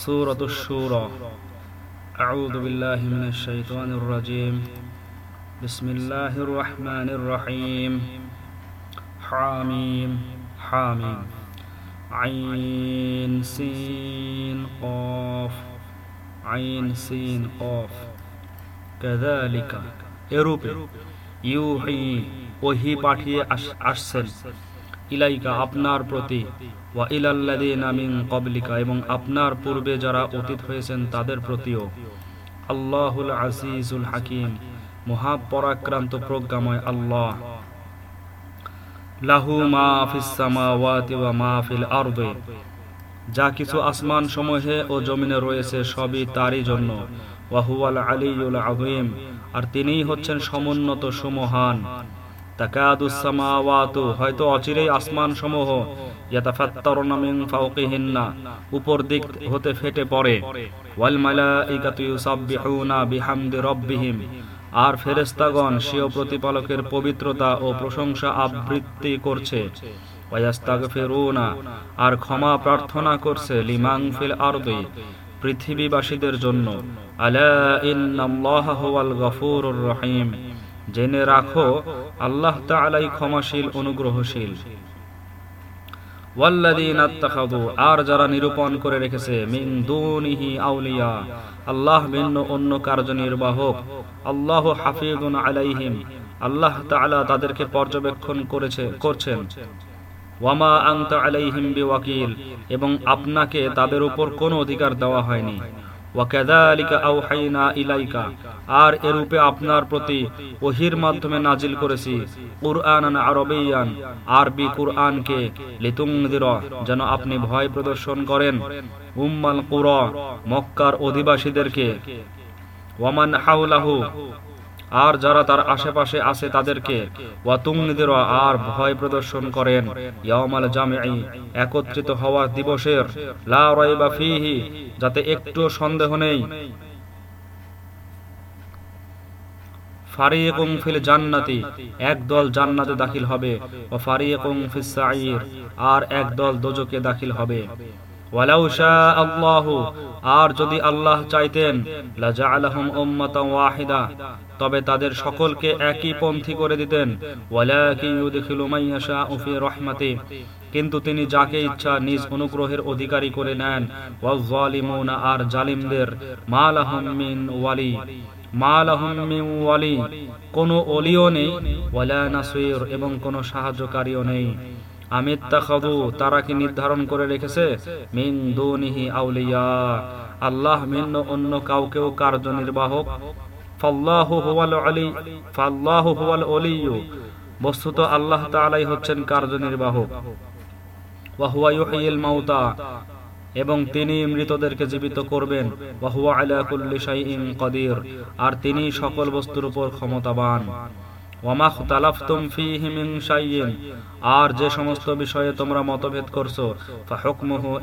سورة الشورى أعوذ بالله من الشيطان الرجيم بسم الله الرحمن الرحيم حاميم حاميم عين سين قاف عين سين قاف كذلك এরূপে ইউহি ওহি পাঠিয়ে আস- আসছেন ইলাইকা আপনার প্রতি। ওয়া ইলাল্লাযীনা মিন ক্বাবলিকা, এবং আপনার পূর্বে যারা অতীত হয়েছেন তাদের প্রতিও। আল্লাহুল আজিজুল হাকিম, মহাপরাক্রান্ত প্রজ্ঞাময় আল্লাহ। লাহু মা ফিস সামাওয়াতি ওয়া মা ফিল আরদি। যা কিছু আসমান সমূহে ও জমিনে রয়েছে, সবই তারই জন্য। ওয়াহুয়াল আলিউল আযীম, আর তিনিই হচ্ছেন সমুন্নত সুমহান। হয়তো অচিরেই আসমান সমূহ উপর দিক হতে ফেটে পড়ে। ওয়াল আর ফেরেশতাগণ স্বীয় প্রতিপালকের পবিত্রতা ও প্রশংসা আবৃত্তি করছে। আর ক্ষমা প্রার্থনা করছে লিমাং ফিল আরদি, পৃথিবীবাসীদের জন্য। আলা ইন্নাল্লাহা গফুরুর রহিম। জেনে রাখো, আল্লাহ তাআলাই ক্ষমাশীল, অনুগ্রহশীল। আর যারা নিরূপণ করে রেখেছে আল্লাহ ভিন্ন, অন্য আল্লাহ হাফিজুন আলাইহিম, আল্লাহ তাদেরকে পর্যবেক্ষণ করেছে, করছেন। ওয়ামা আলাইহিম এবং আপনাকে তাদের উপর কোনো অধিকার দেওয়া হয়নি। ওয়াকাযালিকা আওহাইনা ইলাইকা। আর এরূপে আপনার প্রতি ওহির মাধ্যমে নাজিল করেছি, কুরআনান আরবিয়ান, আরবি কুরআনকে, লিতুংদির, যেন আপনি ভয় প্রদর্শন করেন। উম্মাল কুরা, মক্কার অধিবাসীদেরকে। ওয়ামান হাউলাহু আর যারা তার আশেপাশে আছে তাদেরকে আর ভয় প্রদর্শন করেন। একত্রিত হওয়ার দিবসের যাতে একটু সন্দেহ নেই। জান্নাতি, এক দল জান্নাতে দাখিল হবে। ও আর এক দল দোজকে দাখিল হবে। আর যদি আল্লাহ চাইতেন ওয়াহিদা তবে তাদের সকলকে একই পন্থী করে দিতেন। রাহমাতি। কিন্তু তিনি যাকে ইচ্ছা নিজ অনুগ্রহের অধিকারী করে নেন আর জালিমদের ওয়ালি। কোনো ওলিও নেই নাসির এবং কোনো সাহায্যকারীও নেই। আমিত্তাখাদু তারা কি নির্ধারণ করে রেখেছে? মিন আউলিয়া। আল্লাহ ভিন্ন অন্য কাউকেও কার্যনির্বাহক আলী ওলিয়্যু বস্তুত আল্লাহ তালাই হচ্ছেন কার্যনির্বাহক মাউতা। এবং তিনি মৃতদেরকে জীবিত করবেন। আর তিনি সকল বস্তুর উপর ক্ষমতাবান। ফীহি মিন শাইইন। আর যে সমস্ত বিষয়ে তোমরা মতভেদ করছ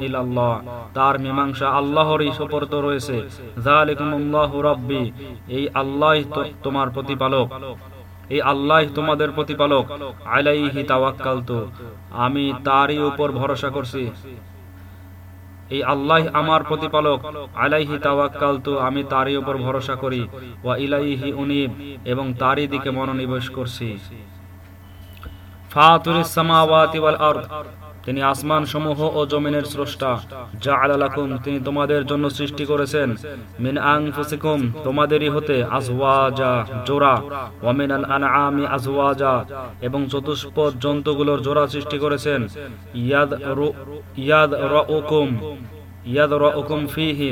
ইলাল্লাহ, তার মীমাংসা আল্লাহরই সুপর্দ রয়েছে। এই আল্লাহই তো- তোমার প্রতিপালক। এই আল্লাহ তোমাদের প্রতিপালক, আলাইহি তাওয়াক্কালতু। আমি তারই উপর ভরসা করছি। এই আল্লাহ আমার প্রতিপালক, আলাইহি তাওয়াক্কালতু, আমি তারই উপর ভরসা করি, ওয়া ইলাইহি উনিব, এবং তারই দিকে মনোনিবেশ করছি। ফাতুরিস সামাওয়াতি ওয়াল আরদ। তিনি আসমান সমূহ ও জমিনের স্রষ্টা। যা আলালাকুম তিনি তোমাদের জন্য সৃষ্টি করেছেন। মিন আং ফুসিকুম তোমাদেরই হতে আজওয়াজা, জোড়া। ওয়া মিনাল আনআমি, আজওয়াজা। এবং চতুষ্পদ জন্তুগুলোর জোড়া সৃষ্টি করেছেন। ইয়াদ ইয়াদ রাউকুম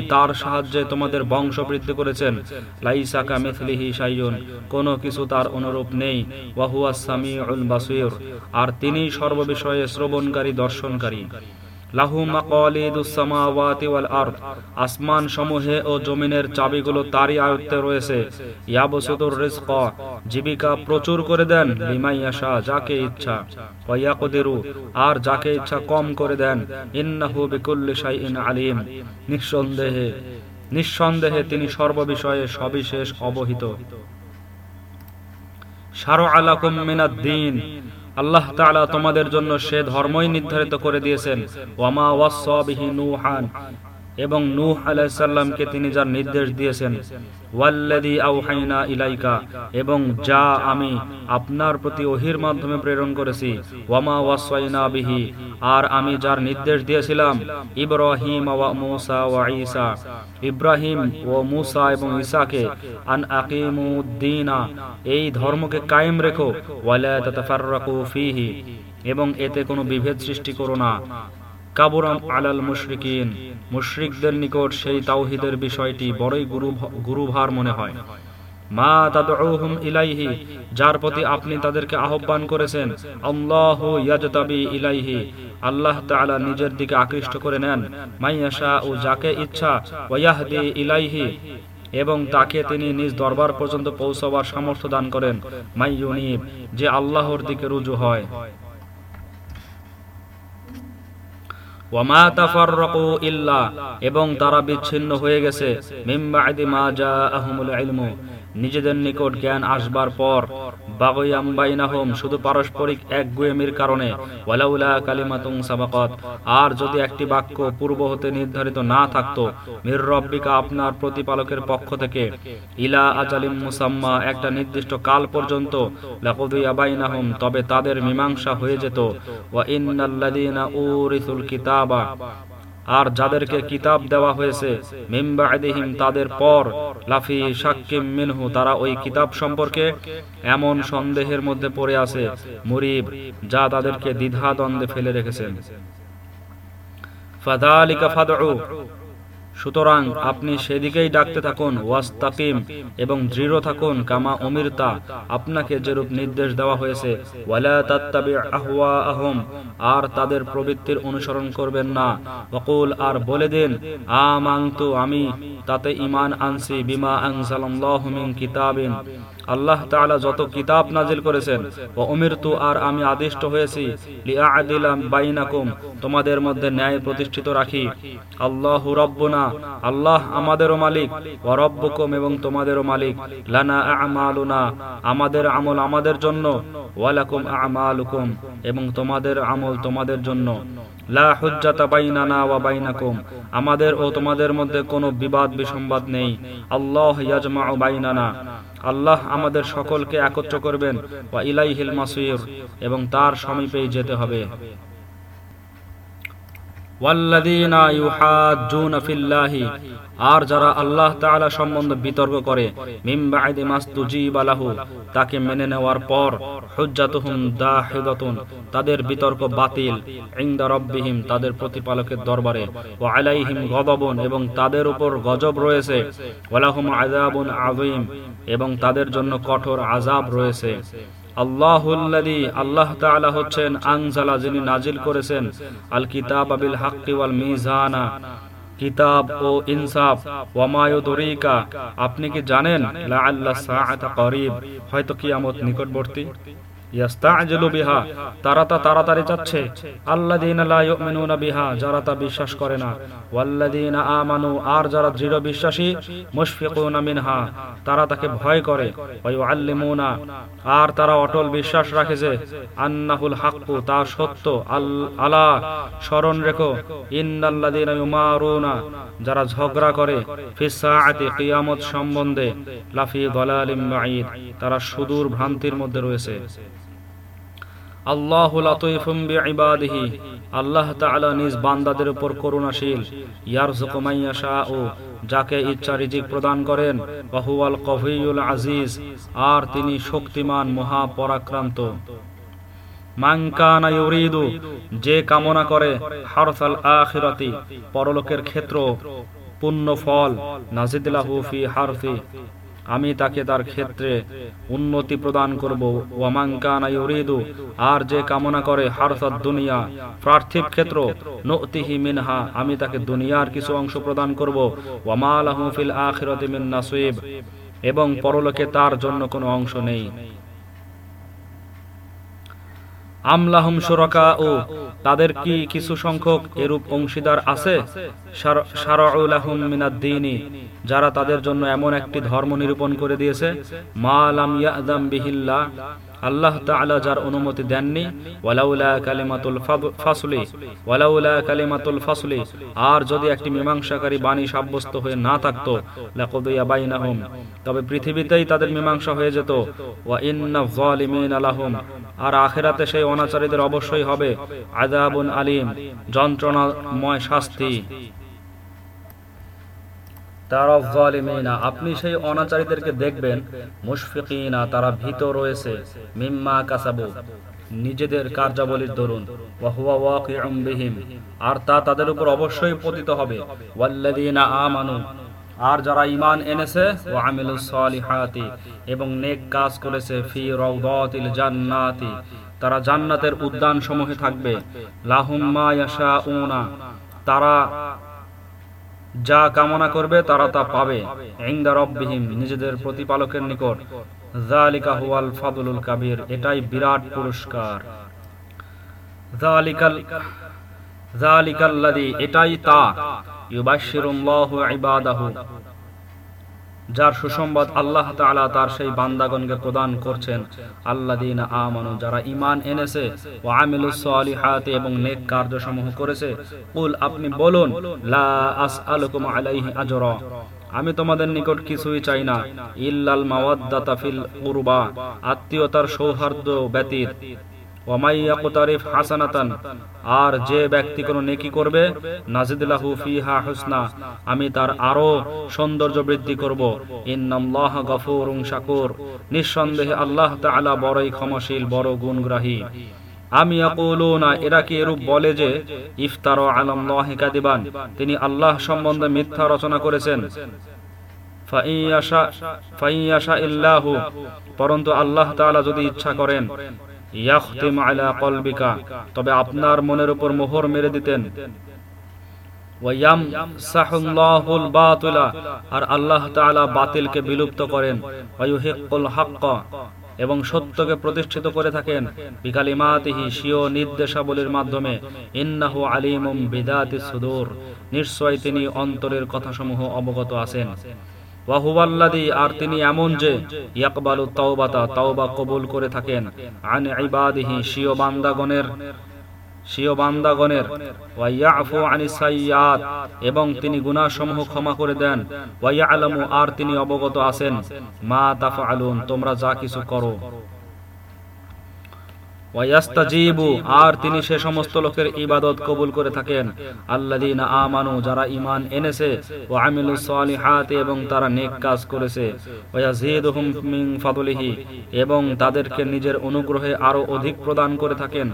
তার সাহায্যে তোমাদের বংশ বৃদ্ধি করেছেন লাইসা কোনো কিছু তার অনুরূপ নেই। আর তিনি সর্ববিষয়ে শ্রবণকারী, দর্শনকারী। আসমান সমূহে ও জমিনের চাবিগুলো তারই আয়ত্তে রয়েছে। জীবিকা প্রচুর করে দেন লিমাই ইয়াশা, যাকে ইচ্ছা ওয়া আর যাকে ইচ্ছা কম করে দেন। ইন্নাহু বিকুল্লি শাইইন আলিম। নিঃসন্দেহে নিঃসন্দেহে তিনি সর্ববিষয়ে সবিশেষ অবহিত। সারো আলাকুম মিনাদ দিন। আল্লাহ তাআলা তোমাদের জন্য সে ধর্মই নির্ধারিত করে দিয়েছেন। ওয়ামা ওয়াসসাবিহি নূহান। এবং নূহ আলাইসাল্লামকে তিনি যার নির্দেশ দিয়েছেন ওয়াল্লাদি আউহাইনা ইলাইকা এবং যা আমি আপনার প্রতি ওহির মাধ্যমে প্রেরণ করেছি, ওয়ামা ওয়াসাইনা বিহি আর আমি যার নির্দেশ দিয়েছিলাম, ইব্রাহিম ওয়া মুসা ওয়া ঈসা ইব্রাহিম ও মুসা এবং ঈসাকে আন আকিমুদ্দিনা এই ধর্মকে কায়েম রেখো ওয়ালা তাতাফাররাকু ফীহি এবং এতে কোনো বিভেদ সৃষ্টি করো না কাবুরাম আলাল মুশরিকিন মুশরিকদের নিকট সেই তাওহিদের বিষয়টি বড়ই গুরু গুরুভার মনে হয়। মা তাদউহুম ইলাইহি, যার প্রতি আপনি তাদেরকে আহ্বান করেছেন, আল্লাহু ইয়াজতাবি ইলাইহি, আল্লাহ তাআলা নিজের দিকে আকৃষ্ট করে নেন। মাইয়াশা ও যাকে ইচ্ছা, ওয়াহদি ইলাইহি, এবং তাকে তিনি নিজ দরবার পর্যন্ত পৌঁছাবার সামর্থ্য দান করেন। মাইয়ুনিব যে আল্লাহর দিকে রুজু হয়। এবং তারা বিচ্ছিন্ন হয়ে গেছে। নিজেদের নিকট জ্ঞান আসবার পর শুধু পারস্পরিক কারণে। আর যদি একটি বাক্য পূর্ব হতে নির্ধারিত না থাকতো, মির রব্বিকা আপনার প্রতিপালকের পক্ষ থেকে, ইলা আজালিম মুসাম্মা, একটা নির্দিষ্ট কাল পর্যন্ত তবে তাদের মীমাংসা হয়ে যেত। ওয়া ইন্নাল্লাযীনা উরিসুল কিতাবা আর যাদেরকে কিতাব দেওয়া হয়েছে মিমবাদিহিম তাদের পর, লাফি সাকিম মিনহু, তারা ওই কিতাব সম্পর্কে এমন সন্দেহের মধ্যে পড়ে আছে, মুরিব, যা তাদেরকে দ্বিধা দ্বন্দ্বে ফেলে রেখেছেন। ফাদালিকা সুতরাং আপনি সেদিকেই ডাকতে থাকুন, ওয়াস্তাকিম, এবং দৃঢ় থাকুন, কামা অমিরতা আপনাকে যেরূপ নির্দেশ দেওয়া হয়েছে আহম আর তাদের প্রবৃত্তির অনুসরণ করবেন না। বকুল আর বলে দিন আমি তাতে ইমান আনছি, বিমা আনসালাল্লাহু কিতাবিন। আল্লাহ তাআলা যত কিতাব নাজিল করেছেন ও উমিরতু আর আমি আদিষ্ট হয়েছি লিআদিলাম বাইনাকুম, তোমাদের মধ্যে ন্যায় প্রতিষ্ঠিত রাখি। আল্লাহু রব্বুনা, আল্লাহ আমাদেরও মালিক ও রব্বুকুম এবং তোমাদেরও মালিক, লানা আমালুনা, আমাদের আমল আমাদের জন্য ওয়ালাকুম আমালুকুম, এবং তোমাদের আমল তোমাদের জন্য। লা হুজ্জাতা বাইনানা ওয়া বাইনাকুম, আমাদের ও তোমাদের মধ্যে কোনো বিবাদ বিসম্বাদ নেই। আল্লাহ ইয়াজমাউ বাইনানা আল্লাহ আমাদের সকলকে একত্র করবেন। ওয়া ইলাইহিল মাসির এবং তার সমীপেই যেতে হবে। ফিল্লাহি, আর যারা আল্লাহ সম্বন্ধে বিতর্ক করে তাকে মেনে নেওয়ার পর হুজ্জাতুহুম তাদের বিতর্ক বাতিল, ইনদা তাদের প্রতিপালকের দরবারে, ওয়া আলাইহিম গযবুন এবং তাদের উপর গজব রয়েছে ওয়ালাহুম আযাবুন আযীম, এবং তাদের জন্য কঠোর আযাব রয়েছে। আল্লাহ হচ্ছেন আনজালা যিনি নাজিল করেছেন আল কিতাব আবিল কিতাব ও ইনসাফ আপনি কি জানেন, লাআল্লা সাআতা করিব। হয়তো কিয়ামত নিকটবর্তী। যারা বিশ্বাস রাখে যে, আন্নাহুল হাক্কু, তা সত্য। আলা স্মরণ রেখো। ইউমারুনা, যারা ঝগড়া করে কিয়ামত সম্বন্ধে, লাফি দালালিম তারা সুদূর ভ্রান্তির মধ্যে রয়েছে। আল্লাহ বিইবাদিহি। আল্লাহ তাআলা নিজ বান্দাদের উপর করুণাশীল। ইয়ারযুকু মান ইয়াশাউ। যাকে ইচ্ছা রিজিক প্রদান করেন ওয়াহুয়াল কভিয়ুল আজিজ। আর তিনি শক্তিমান মহাপরাক্রান্ত। মানকানা ইউরিদু। যে কামনা করে, হারসাল আখিরাতি, পরলোকের ক্ষেত্র, পুণ্য ফল নাজিদুল্লাহু ফি হারফি আমি তাকে তার ক্ষেত্রে উন্নতি প্রদান করব। ওয়ামাঙ্কানা ইউরিদু, আর যে কামনা করে হারসাদ দুনিয়া, পার্থিব ক্ষেত্র, নতিহি মিনহা, আমি তাকে দুনিয়ার কিছু অংশ প্রদান করব। ওয়ামাল ফিল আখিরাতি মিন নাসিব, এবং পরলোকে তার জন্য কোনো অংশ নেই। আমলাহুম সুরকা ও, তাদের কি কিছু সংখ্যক এরূপ অংশীদার আছে? যারা তাদের জন্য এমন একটি ধর্ম নিরূপণ করে দিয়েছে, মা আলাম ইয়াদাম বিহিল্লা আল্লাহ তাআলা যার অনুমতি দেননি, ওয়ালাউলা কালিমাতুল ফাসলি, ওয়ালাউলা কালিমাতুল ফাসলি, আর যদি একটি মীমাংসাকারী বাণী সাব্যস্ত হয়ে না থাকতো, লাকুদিয়া বাইনাহুম, তবে পৃথিবীতেই তাদের মীমাংসা হয়ে যেত, ওয়া ইন্না যালিমিনা লাহুম, আর আখেরাতে সেই অনাচারীদের অবশ্যই হবে আযাবুন আলিম, যন্ত্রণাময় শাস্তি। আপনি সেই অনাচারীদেরকে দেখবেন, মুশফিকিনা, তারা ভীত রয়েছে, মিম্মা কাসাবু, নিজেদের কার্যাবলীর দরুন আর তা তাদের উপর অবশ্যই পতিত হবে আর যারা ইমান এনেছে, ওয়া আমিলুস সালিহাতি, এবং নেক কাজ করেছে, ফি রাউদাতিল জান্নাতি, তারা জান্নাতের উদ্যান সমূহে থাকবে, লাহুম মা ইয়াশাউনা, তারা যা কামনা করবে তারা তা পাবে। নিজেদের প্রতিপালকের নিকট। হুয়াল ফাদুলুল কাবীর, এটাই বিরাট পুরস্কার। এটাই তা। যার সুসংবাদ আল্লাহ তাআলা তার সেই বান্দাগণকে প্রদান করছেন। আল্লাযীনা আমানু, যারা ঈমান এনেছে, ওয়া আমিলুস সালিহাতি এবং নেক কার্যসমূহ করেছে, কুল আপনি বলুন আজরা। আমি তোমাদের নিকট কিছুই চাই না। ইল্লাল মাওয়াদ্দাতা ফিল কুরবা, আত্মীয়তার সৌহার্দ্য ব্যতীত। হাসানাতান, আর যে ব্যক্তি কোনো নেকি করবে ফিহা হুসনা, আমি তার আরও সৌন্দর্য বৃদ্ধি করব। ইন্নাল্লাহ নিঃসন্দেহে আল্লাহ তাআলা বড়ই ক্ষমাশীল, বড় গুণগ্রাহী। আমি না এরা কি এরূপ বলে যে, ইফতার আলাল্লাহি কাদিবান তিনি আল্লাহ সম্বন্ধে মিথ্যা রচনা করেছেন। ফাইয়াশা ফাইয়াশা ইল্লাহু, পরন্তু আল্লাহ তাআলা যদি ইচ্ছা করেন তবে আপনার মনের উপর মোহর মেরে দিতেন। আর আল্লাহ বাতিলকে বিলুপ্ত করেন। এবং সত্যকে প্রতিষ্ঠিত করে থাকেন। বিকালিমাতিহি স্বীয় নির্দেশাবলীর মাধ্যমে। ইন্নাহু আলিমুম বিদাতিস সুদূর। নিশ্চয় তিনি অন্তরের কথাসমূহ অবগত আছেন। ওয়াহুয়াল্লাদি আর তিনি এমন যে, ইয়াকবালু তাওবাতা, তাওবা কবুল করে থাকেন। আন ইবাদিহি শিও বান্দাগণের, স্বীয় বান্দাগণের। ওয়াইয়াফু আনি সাইয়াত এবং তিনি গুনাহসমূহ ক্ষমা করে দেন। ওয়াইয়ালামু আর তিনি অবগত আছেন। মা তাফা তাফআলুন, তোমরা যা কিছু করো। আর তিনি সে সমস্ত লোকের ইবাদত কবুল করে থাকেন। আল্লাযীনা আমানু, যারা ঈমান এনেছে, ওয়া আমিলুস সালিহাতি, এবং তারা নেক কাজ করেছে। এবং তাদেরকে নিজের অনুগ্রহে আরও অধিক প্রদান করে থাকেন।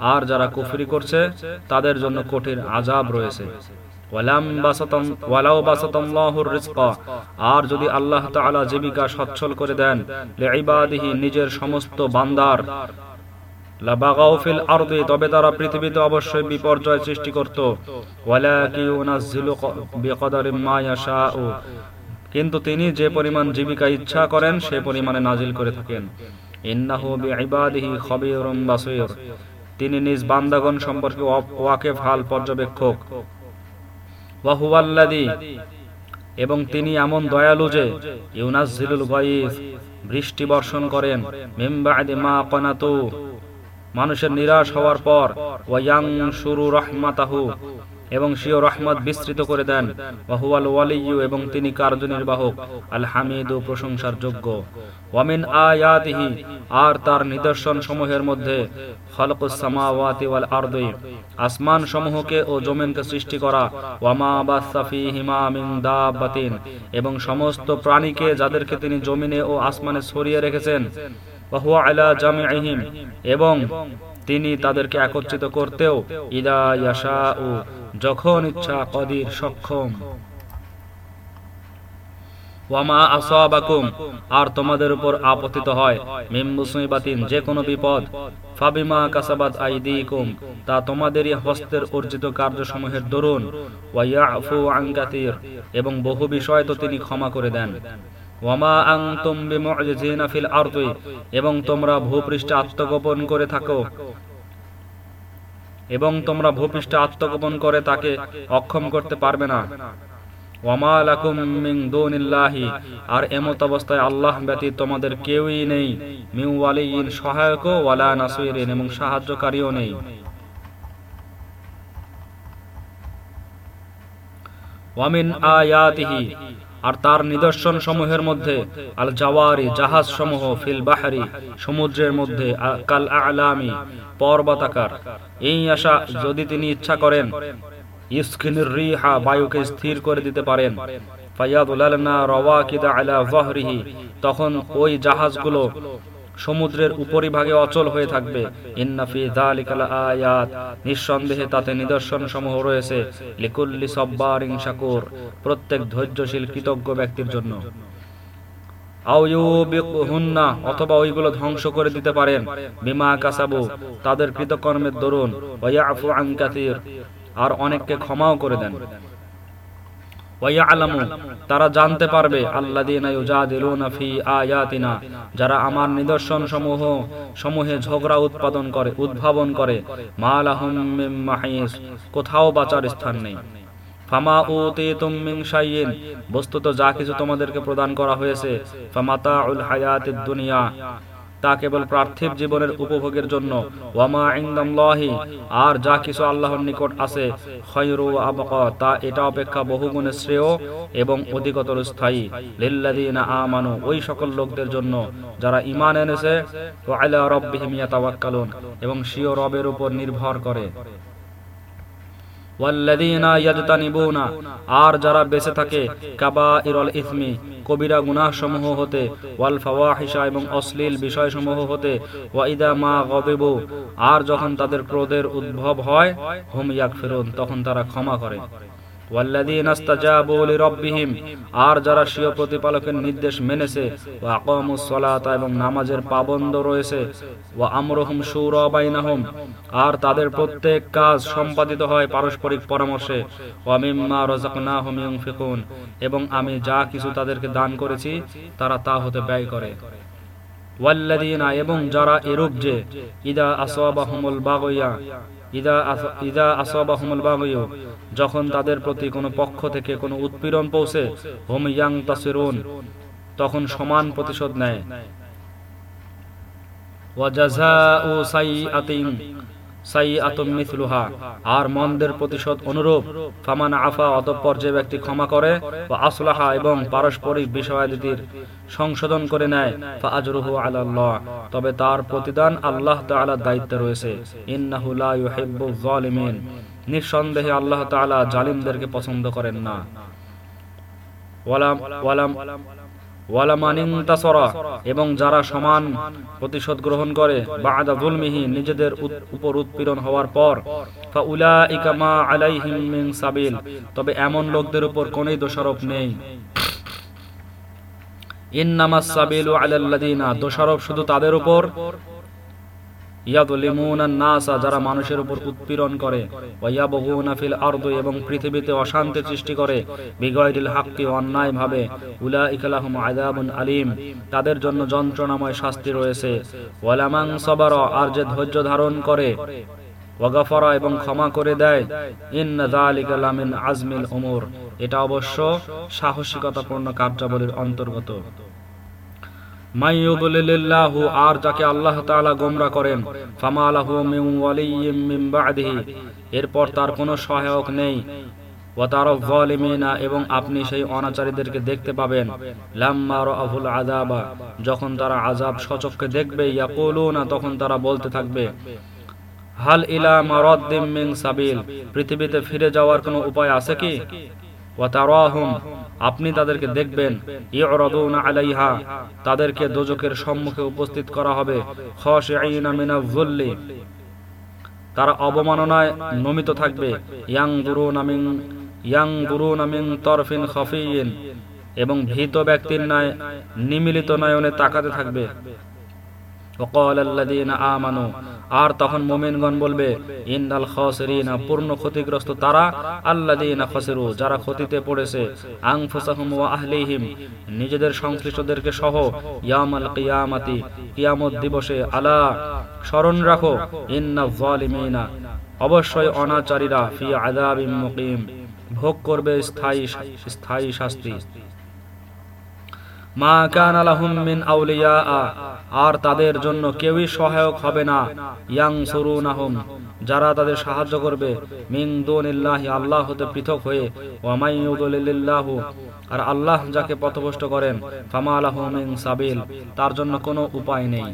আর যারা কুফরি করছে, তাদের জন্য কঠিন আযাব রয়েছে। আর যদি আল্লাহ জীবিকা সচ্ছল করে দেন নিজের সমস্ত বান্দার। তবে তারা পৃথিবীতে অবশ্যই বিপর্যয় সৃষ্টি করত। কিন্তু তিনি যে পরিমাণ জীবিকা ইচ্ছা করেন, সে পরিমাণে নাজিল করে থাকেন। তিনি নিজ বান্দাগণ সম্পর্কে ওয়াকেফ হাল পর্যবেক্ষক। ওয়াহুয়াল্লাদি এবং তিনি এমন দয়ালু যে ইউনাজ্জিলুল গায়িস বৃষ্টি বর্ষণ করেন মিমবাদি মা কনাতু মানুষের নিরাশ হওয়ার পর ওয়াং শুরু রহমাতাহু। এবং সিও রহমত বিস্তৃত করে দেন। ওয়ালিয়ু এবং তিনি কার্যনির্বাহক আল হামিদু প্রশংসার যোগ্য। ওয়ামিন আয়াতিহি, আর তার নিদর্শন সমূহের মধ্যে খলকুস সামাওয়াতি ওয়াল আরদি, আসমান সমূহকে ও জমিনকে সৃষ্টি করা, ওয়ামা বাসা ফীহিমা মিন দাব্বাতিন, এবং সমস্ত প্রাণীকে যাদেরকে তিনি জমিনে ও আসমানে ছড়িয়ে রেখেছেন, ওয়াহুয়া আলা জামিইহিম, এবং তিনি তাদেরকে একত্রিত করতেও ইদা ইয়াশাউ যখন ইচ্ছা কদির সক্ষম। আর তোমাদের উপর আপতিত হয় যে কোনো বিপদ। তা তোমাদেরই হস্তের অর্জিত কার্যসমূহের দরুন। এবং বহু বিষয় তো তিনি ক্ষমা করে দেন। ওয়ামা এবং তোমরা ভূপৃষ্ঠে আত্মগোপন করে থাকো। এবং তোমরা ভূপৃষ্ঠে আত্মগোপন করে তাকে অক্ষম করতে পারবে না। আর এমত অবস্থায় আল্লাহ ব্যতীত তোমাদের কেউই নেই। মিউ ওয়ালিয়িন সহায়ক ওয়ালা নাসিরিন, এবং সাহায্যকারীও নেই। ওয়ামিন আয়াতিহি আর তার নিদর্শন সমূহের মধ্যে আল জাওয়ারি জাহাজ সমূহ ফিল বাহারি, সমুদ্রের মধ্যে কাল আলামি পর্বতাকার। এই আশা যদি তিনি ইচ্ছা করেন ইসকিনির রিহা বায়ুকে স্থির করে দিতে পারেন। ফায়াদুলালনা রাওয়াকিদা আলা জহরিহি, তখন ওই জাহাজগুলো সমুদ্রের উপরিভাগে অচল হয়ে থাকবে। নিঃসন্দেহে তাতে নিদর্শন সমূহ রয়েছে। লিকুল্লি সব্বারিন শাকুর। প্রত্যেক ধৈর্যশীল, কৃতজ্ঞ ব্যক্তির জন্য। অথবা ওইগুলো ধ্বংস করে দিতে পারেন। বিমা কাসাবু, তাদের কৃতকর্মের দরুন। আর অনেককে ক্ষমাও করে দেন। তারা জানতে পারবে যারা আমার নিদর্শন সমূহ সমূহে ঝগড়া উৎপাদন করে, উদ্ভাবন করে কোথাও বাঁচার স্থান নেই। বস্তুত যা কিছু তোমাদেরকে প্রদান করা হয়েছে তা কেবল পার্থিব জীবনের উপভোগের জন্য। ওয়ামা ইনদাল্লাহি, আর যা কিছু আল্লাহর নিকট আছে তা এটা অপেক্ষা বহুগুণে শ্রেয় এবং অধিকতর স্থায়ী। লিল্লাযিনা আমানু, ওই সকল লোকদের জন্য যারা ইমান এনেছে আলা রাব্বিহিম ইয়াতাওয়াক্কালুন এবং সিও রবের উপর নির্ভর করে। আর যারা বেঁচে থাকে কাবা ইরল ইসমি, কবিরা গুনাহ সমূহ হতে, ওয়াল ফাওয়াহিশা এবং অশ্লীল বিষয় সমূহ হতে, ওয়াইদা মা গবেবু আর যখন তাদের ক্রোধের উদ্ভব হয়, হোম ইয়াক ফেরুন তখন তারা ক্ষমা করে। আর যারা প্রতিপালকের নির্দেশ মেনেছে আকামুস এবং নামাজের পাবন্দ রয়েছে শুরা আর তাদের প্রত্যেক কাজ সম্পাদিত হয় পারস্পরিক পরামর্শে, ওয়া মিম্মা ইউনফিকুন, এবং আমি যা কিছু তাদেরকে দান করেছি, তারা তা হতে ব্যয় করে। ওয়াল্লাযীনা, এবং যারা এরূপ যে, ইদা আসাবাহুমুল বাগয়া যখন তাদের প্রতি কোনো পক্ষ থেকে কোনো উৎপীড়ন পৌঁছে, হোম ইয়াং তাসিরুন, তখন সমান প্রতিশোধ নেয়। ও আর মন্দের প্রতিশোধ অনুরূপ, ফামান আফা অতঃপর যে ব্যক্তি ক্ষমা করে বা আসলাহা এবং পারস্পরিক বিষয়াদিতির সংশোধন করে নেয়, ফা আজরুহু আলাল্লাহ। তবে তার প্রতিদান আল্লাহ তাআলার দায়িত্বে রয়েছে। ইন্নাহু লা ইউহিব্বুয যালিমিন নিঃসন্দেহে আল্লাহ তাআলা জালিমদেরকে পছন্দ করেন না। ওয়ালাম ওয়ালাম এবং যারা সমান প্রতিশোধ গ্রহণ করে নিজেদের উপর উৎপীড়ন হওয়ার পর ইকামা সাবিল। তবে এমন লোকদের উপর কোন দোষারোপ নেই। ইন্নামাস সাবিলু আলাল্লাযিনা, দোষারোপ শুধু তাদের উপর নাসা, যারা মানুষের উপর উৎপীড়ন করে এবং পৃথিবীতে সৃষ্টি করে আযাবুন আলিম, তাদের জন্য যন্ত্রণাময় শাস্তি রয়েছে। আর যে ধৈর্য ধারণ করে এবং ক্ষমা করে দেয় আজমিল এটা অবশ্য সাহসিকতাপূর্ণ কার্যাবলীর অন্তর্গত। আর যাকে আল্লাহ তাআলা গোমরা করেন এরপর তার কোনো সহায়ক নেই। এবং আপনি সেই অনাচারীদেরকে দেখতে পাবেন। যখন তারা আযাব সচক্ষে দেখবে, ইয়াকুলুনা, তখন তারা বলতে থাকবে, হাল ইলা সাবিল, পৃথিবীতে ফিরে যাওয়ার কোনো উপায় আছে কি? আপনি তাদেরকে দেখবেন আলাইহা, তাদেরকে দোজকের সম্মুখে উপস্থিত করা হবে তারা অবমাননায় নমিত থাকবে ইয়াং ইয়াং গুরু তরফিন এবং ভীত ব্যক্তির ন্যায় নিমিলিত নয়নে তাকাতে থাকবে। আর তখন মোমিনগণ বলবে ইন্দাল খসরিনা, পূর্ণ ক্ষতিগ্রস্ত তারা আল্লাদিনা খসেরু, যারা ক্ষতিতে পড়েছে আংফুসাহুম ও আহলিহিম, নিজেদের সংশ্লিষ্টদেরকে সহ ইয়ামাল কিয়ামাতি, কিয়ামত দিবসে, আলা, স্মরণ রাখো ইন্না ভালিমিনা অবশ্যই অনাচারীরা, ফি আদাবিম মুকিম, ভোগ করবে স্থায়ী স্থায়ী শাস্তি। মা কান আলাহুম মিন আউলিয়া আর তাদের জন্য কেউই সহায়ক হবে না। ইয়াং সরুনাহুম যারা তাদের সাহায্য করবে। মিং দুনিল্লাহি, আল্লাহ হতে পৃথক হয়ে। ওয়ামাইয়ুদুলিল্লাহু আর আল্লাহ যাকে পথভ্রষ্ট করেন। ফামা আলাহ মিন সাবিল, তার জন্য কোনো উপায় নেই।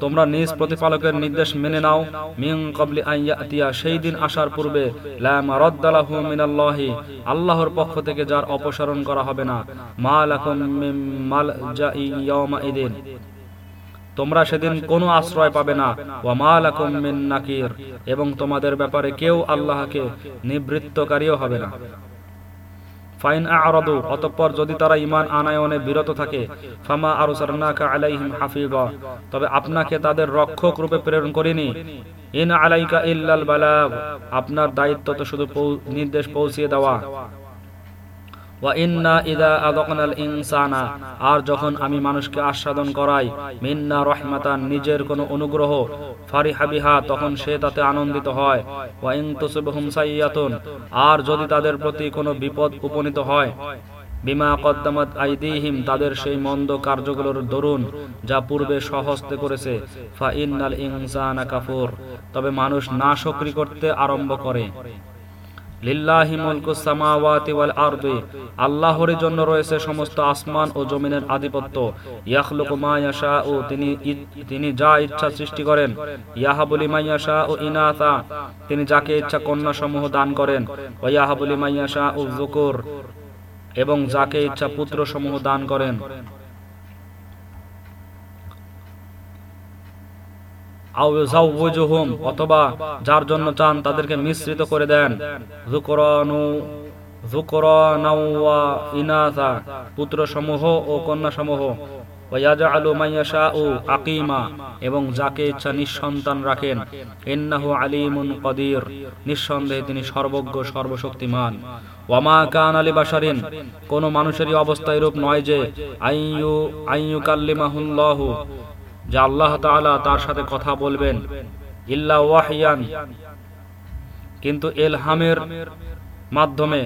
তোমরা নিজ প্রতিপালকের নির্দেশ মেনে নাও। সেই দিন আসার পূর্বে আল্লাহর পক্ষ থেকে যার অপসারণ করা হবে না। ইদিন। তোমরা সেদিন কোনো আশ্রয় পাবে না। এবং তোমাদের ব্যাপারে কেউ আল্লাহকে নিবৃত্তকারীও হবে না। ফাইন আরদু, অতঃপর যদি তারা ইমান আনায়নে বিরত থাকে, ফামা আর আলাইহিম তবে আপনাকে তাদের রক্ষক রূপে প্রেরণ করিনি। ইন আলাইকা ইল্লাল বালাব আপনার দায়িত্ব তো শুধু নির্দেশ পৌঁছিয়ে দেওয়া। আর যখন আমি মানুষকে আস্বাদন করাই, মিন্না রহমাতান, নিজের কোন অনুগ্রহ ফারিহাবিহা তখন সে তাতে আনন্দিত হয়। আর যদি তাদের প্রতি কোনো বিপদ উপনীত হয়, বিমা কদ্দামাত আইদিহিম, তাদের সেই মন্দ কার্যগুলোর দরুন, যা পূর্বে সহস্তে করেছে। ফা ইন্নাল ইনসানা কাফুর, তবে মানুষ না সক্রি করতে আরম্ভ করে। আল্লাহর জন্য রয়েছে সমস্ত আসমান ও জমিনের আধিপত্য। ও তিনি তিনি যা ইচ্ছা সৃষ্টি করেন। ইয়াহাবুলি মাইয়াশা ও ইনাথা তিনি যাকে ইচ্ছা কন্যা সমূহ দান করেন। ও ইয়াহাবুলি মাইয়াশা ও জুকুর এবং যাকে ইচ্ছা পুত্র সমূহ দান করেন। অথবা যার জন্য চান তাদেরকে মিশ্রিত করে দেন। পুত্র সমূহ ও কন্যা সমূহ এবং যাকে ইচ্ছা নিঃসন্তান রাখেন। ইন্নাহু আলিমুন কদির, নিঃসন্দেহে তিনি সর্বজ্ঞ, সর্বশক্তিমান। ওয়ামা কান আলী বাসারিন কোন মানুষেরই অবস্থা এরূপ নয় যে, আইয়ু আইয়ু কাল্লিমাহুল্লাহু যে আল্লাহ তাআলা তার সাথে কথা বলবেন, ইল্লা ওয়াহিয়ান, কিন্তু এলহামের মাধ্যমে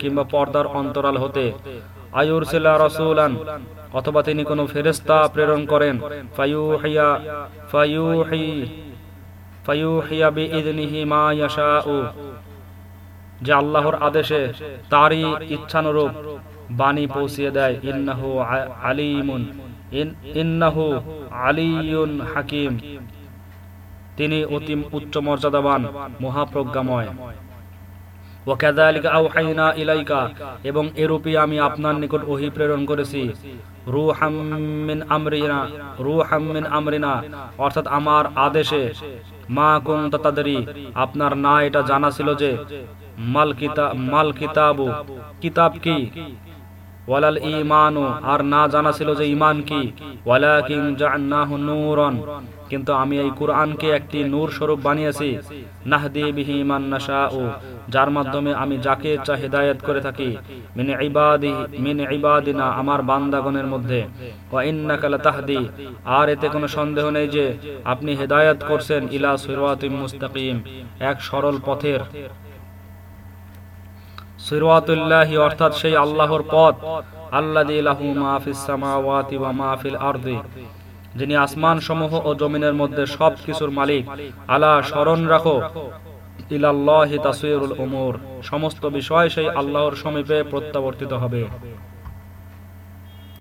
কিংবা পর্দার অন্তরাল হতে আয়ুরসিলা রসুলান, অথবা তিনি কোনো ফেরেস্তা প্রেরণ করেন যে আল্লাহর আদেশে তারই ইচ্ছানুরূপ বাণী পৌঁছিয়ে দেয়, ইন্নাহু আলিমুন ইন্নাহু আলিয়ুন হাকিম। তিনি অতি উচ্চ মর্যাদাবান মহাপ্রজ্ঞাময়। এবং এরূপী আমি আপনার নিকট ওহি প্রেরণ করেছি। অর্থাৎ আমার আদেশে। মা কুন তাদেরই আপনার না এটা জানা ছিল যে মাল কিতাবু, কিতাব কি? ওয়ালাল ইমানু আর না জানা ছিল যে ইমান কি। কিন্তু আমি এই কুরআনকে একটি নূর স্বরূপ বানিয়েছি। নাহদি বিহি মান নাশাউ, যার মাধ্যমে আমি যাকে ইচ্ছা হেদায়েত করে থাকি, মিন ইবাদি, মিন ইবাদিনা, আমার বান্দাগণের মধ্যে। ওয়া ইন্নাকা লাতাহদি, আর এতে কোনো সন্দেহ নেই যে আপনি হেদায়েত করছেন ইলা সিরাতিম মুস্তাকিম, এক সরল পথের। সিরাতুল্লাহি অর্থাৎ সেই আল্লাহর পথ, আল্লাযী লাহু মা ফিস সামাওয়াতি ওয়া মা ফিল আরদি, যিনি আসমান সমূহ ও জমিনের মধ্যে সব কিছুর মালিক। আলা, স্মরণ রাখো, ইলাল্লাহি তাসিরুল উমুর, সমস্ত বিষয় সেই আল্লাহর সমীপে প্রত্যাবর্তিত হবে।